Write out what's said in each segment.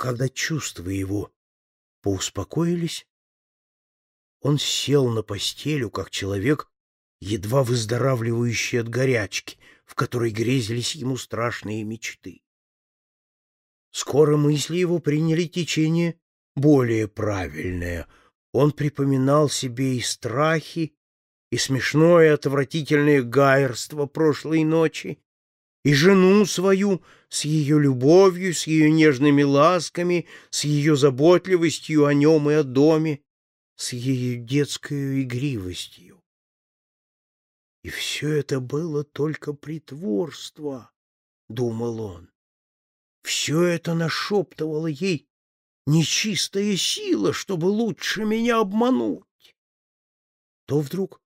Когда чувства его поуспокоились, он сел на постелю, как человек, едва выздоравливающий от горячки, в которой грезились ему страшные мечты. Скоро мысли его приняли течение более правильное. Он припоминал себе и страхи, и смешное отвратительное гайерство прошлой ночи, и жену свою с ее любовью, с ее нежными ласками, с ее заботливостью о нем и о доме, с ее детской игривостью. И все это было только притворство, — думал он. Все это нашептывало ей нечистая сила, чтобы лучше меня обмануть. То вдруг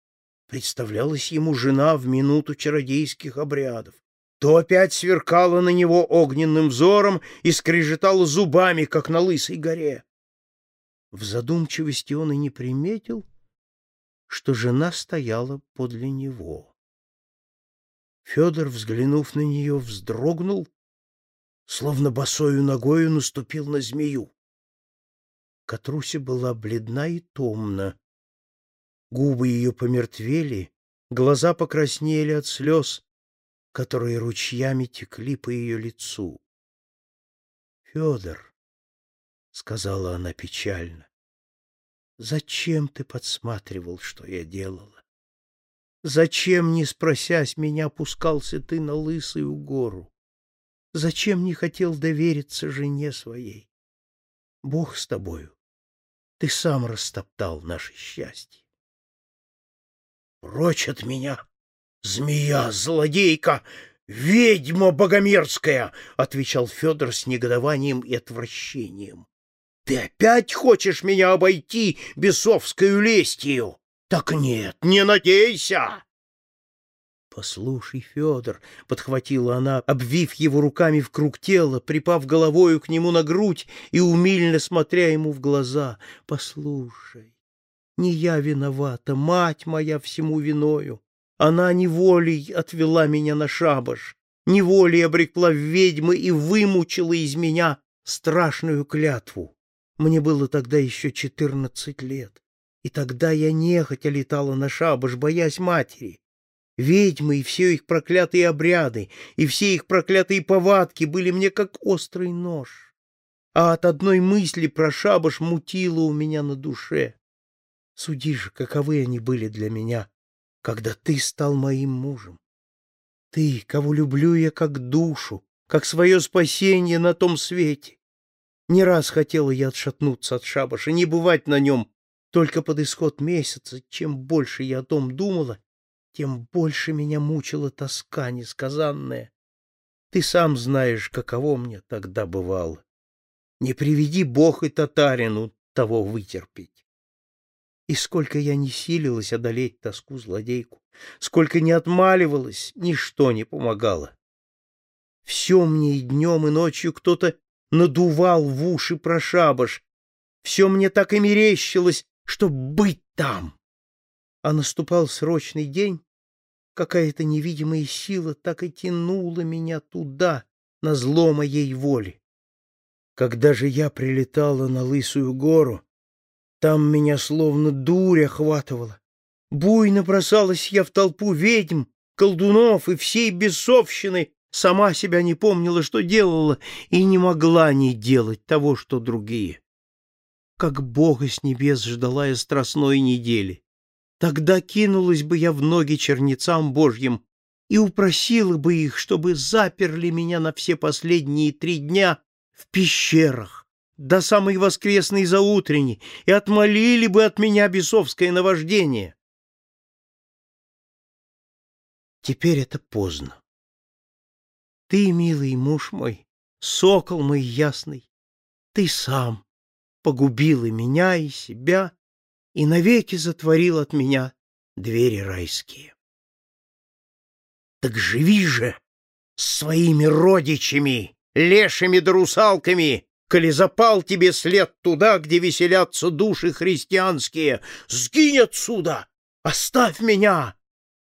представлялась ему жена в минуту чародейских обрядов, то опять сверкала на него огненным взором и скрежетала зубами, как на лысой горе. В задумчивости он и не приметил, что жена стояла подле него. Федор, взглянув на нее, вздрогнул, словно босою ногою наступил на змею. Катруся была бледна и томна. Губы ее помертвели, глаза покраснели от слез, которые ручьями текли по ее лицу. — Федор, — сказала она печально, — зачем ты подсматривал, что я делала? Зачем, не спросясь меня, пускался ты на лысую гору? Зачем не хотел довериться жене своей? Бог с тобою. Ты сам растоптал наше счастье. Прочь от меня! «Змея, злодейка, ведьма богомерзкая!» — отвечал Федор с негодованием и отвращением. «Ты опять хочешь меня обойти бесовскою лестью? Так нет, не надейся!» «Послушай, Федор», — подхватила она, обвив его руками в круг тела, припав головою к нему на грудь и умильно смотря ему в глаза, — «послушай, не я виновата, мать моя всему виною. Она неволей отвела меня на шабаш, неволей обрекла в ведьмы и вымучила из меня страшную клятву. Мне было тогда еще четырнадцать лет, и тогда я нехотя летала на шабаш, боясь матери. Ведьмы и все их проклятые обряды, и все их проклятые повадки были мне как острый нож. А от одной мысли про шабаш мутило у меня на душе. Суди же, каковы они были для меня, когда ты стал моим мужем. Ты, кого люблю я как душу, как свое спасение на том свете. Не раз хотела я отшатнуться от шабаша, не бывать на нем, только под исход месяца, чем больше я о том думала, тем больше меня мучила тоска несказанная. Ты сам знаешь, каково мне тогда бывало. Не приведи Бог и татарину того вытерпеть. И сколько я не силилась одолеть тоску злодейку, сколько не отмаливалась, ничто не помогало. Все мне и днем, и ночью кто-то надувал в уши про шабаш. Все мне так и мерещилось, что быть там. А наступал срочный день, какая-то невидимая сила так и тянула меня туда, на зло моей воли. Когда же я прилетала на Лысую гору, там меня словно дурь охватывала. Буйно бросалась я в толпу ведьм, колдунов и всей бесовщины, сама себя не помнила, что делала, и не могла не делать того, что другие. Как Бога с небес ждала я страстной недели. Тогда кинулась бы я в ноги чернецам Божьим и упросила бы их, чтобы заперли меня на все последние три дня в пещерах, до самой воскресной заутренней и отмолили бы от меня бесовское наваждение. Теперь это поздно. Ты, милый муж мой, сокол мой ясный, ты сам погубил и меня, и себя, и навеки затворил от меня двери райские. Так живи же с своими родичами, лешими да русалками, коли запал тебе след туда, где веселятся души христианские, сгинь отсюда! Оставь меня!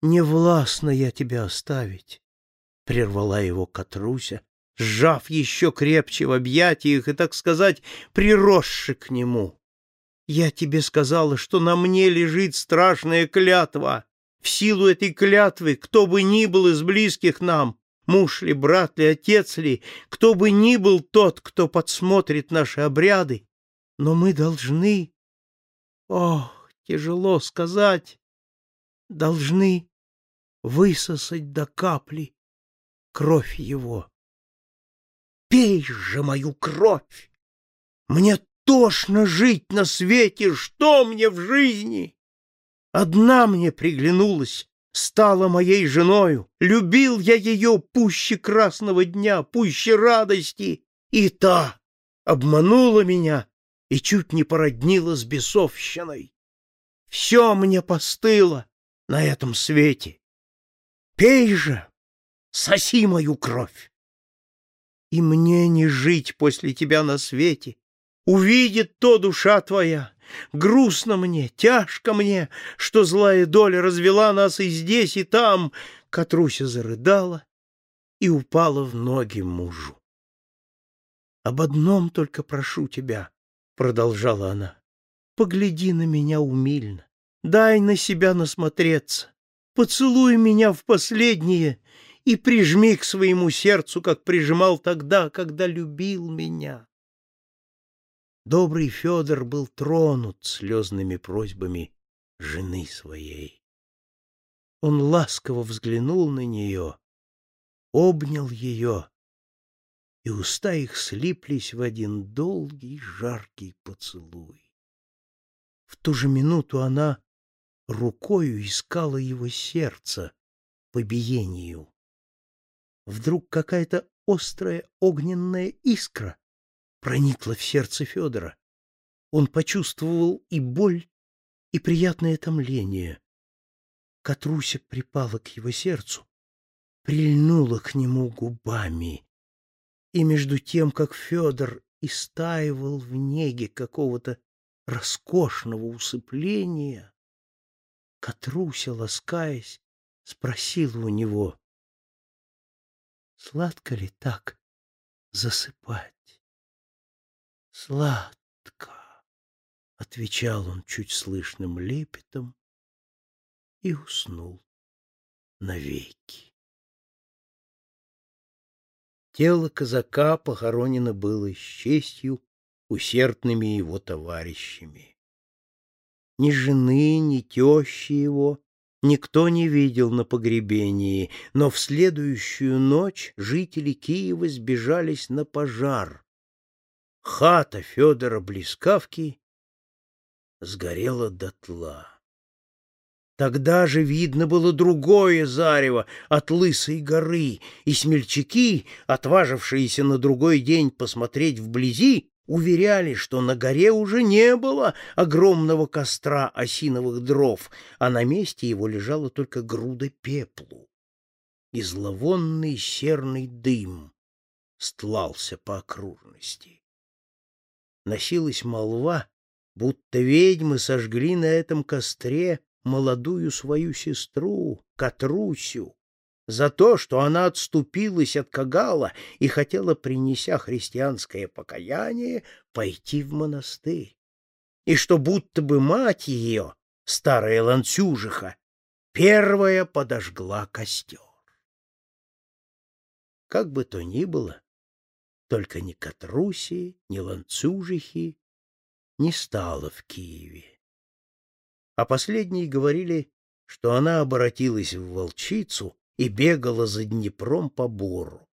Не властна я тебя оставить, — прервала его Катруся, сжав еще крепче в объятиях и, так сказать, приросши к нему. Я тебе сказала, что на мне лежит страшная клятва. В силу этой клятвы, кто бы ни был из близких нам, муж ли, брат ли, отец ли, кто бы ни был тот, кто подсмотрит наши обряды, но мы должны, ох, тяжело сказать, должны высосать до капли кровь его. Пей же мою кровь! Мне тошно жить на свете, что мне в жизни? Одна мне приглянулась, стала моей женою, любил я ее пуще красного дня, пуще радости, и та обманула меня и чуть не породнила с бесовщиной. Все мне постыло на этом свете. Пей же, соси мою кровь. И мне не жить после тебя на свете. Увидит то душа твоя. Грустно мне, тяжко мне, что злая доля развела нас и здесь, и там. Катруся зарыдала и упала в ноги мужу. «Об одном только прошу тебя», — продолжала она, — «погляди на меня умильно, дай на себя насмотреться, поцелуй меня в последнее и прижми к своему сердцу, как прижимал тогда, когда любил меня. Добрый Федор был тронут слезными просьбами жены своей. Он ласково взглянул на нее, обнял ее, и уста их слиплись в один долгий жаркий поцелуй. В ту же минуту она рукою искала его сердце по биению. Вдруг какая-то острая огненная искра проникла в сердце Федора. Он почувствовал и боль, и приятное томление. Катруся припала к его сердцу, прильнула к нему губами. И между тем, как Федор истаивал в неге какого-то роскошного усыпления, Катруся, ласкаясь, спросила у него, Сладко ли так засыпать? Сладко, отвечал он чуть слышным лепетом и уснул навеки. Тело казака похоронено было с честью усердными его товарищами. Ни жены, ни тещи его никто не видел на погребении, но в следующую ночь жители Киева сбежались на пожар. Хата Федора Блескавки сгорела дотла. Тогда же видно было другое зарево от Лысой горы, и смельчаки, отважившиеся на другой день посмотреть вблизи, уверяли, что на горе уже не было огромного костра осиновых дров, а на месте его лежала только груда пеплу. И зловонный серный дым стлался по окружности. Носилась молва, будто ведьмы сожгли на этом костре молодую свою сестру, Катрусю, за то, что она отступилась от Кагала и хотела, принеся христианское покаяние, пойти в монастырь, и что будто бы мать ее, старая ланцюжиха, первая подожгла костер. Как бы то ни было, только ни Катруси, ни ланцюжихи не стало в Киеве. А последние говорили, что она обратилась в волчицу и бегала за Днепром по бору.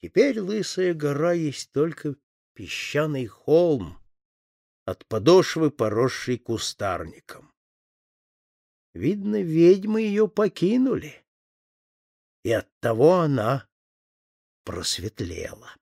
Теперь Лысая гора есть только песчаный холм, от подошвы поросший кустарником. Видно, ведьмы ее покинули, и оттого она просветлела.